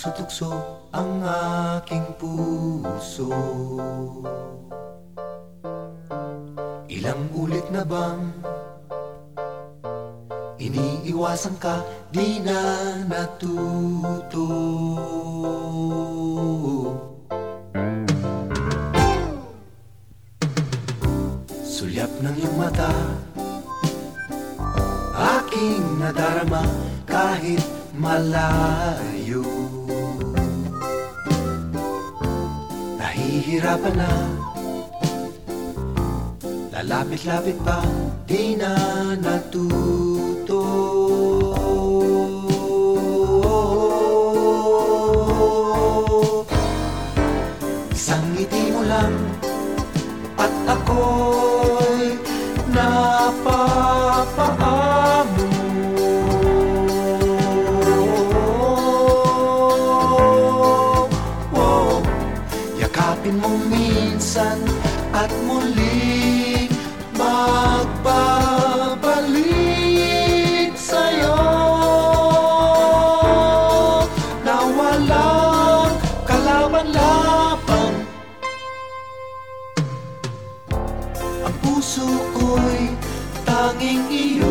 Tinutukso-tukso ang aking puso. Ilang ulit na bang Iniiwasan ka, di na natuto. Sulyap ng iyong mata Aking nadarama kahit malayo. Nahihirapan na. Lalapit-lapit pa, di na natuto. Isang ngiti mo lang at ako'y mo minsan at muling magbabalik sa'yo. Na walang kalaban-laban. Ang puso ko'y tanging iyo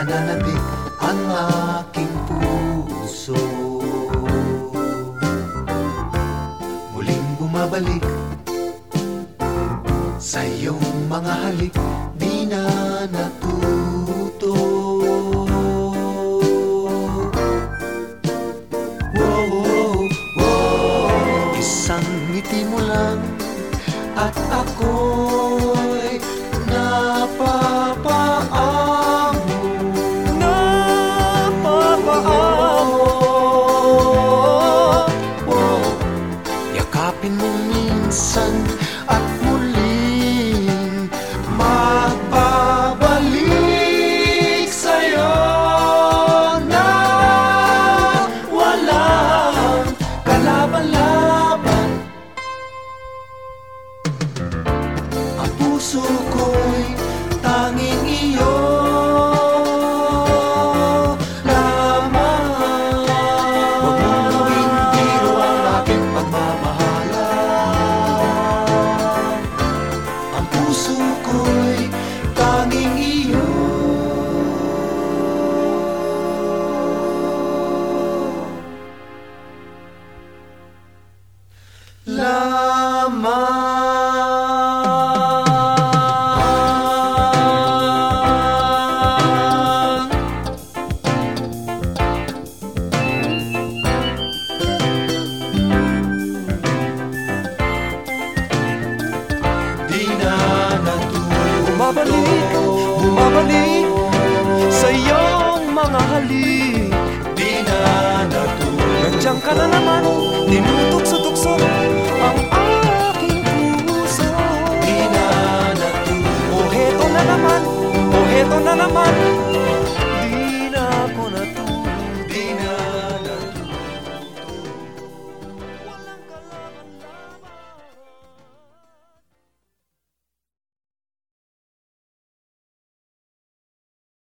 nananabik ang aking puso. Muling bumabalik Sa iyong mga halik Di na natuto. Wow. Isang ngiti mo lang at ako'y napapaamo puso ko'y tanging iyo. Lamang. Huwag mong gawing biro ang aking pagmamahalan Ang puso ko'y tanging iyo. Lamang balik Di na natuloy Nandiyan ka na naman, oh. tinutok sa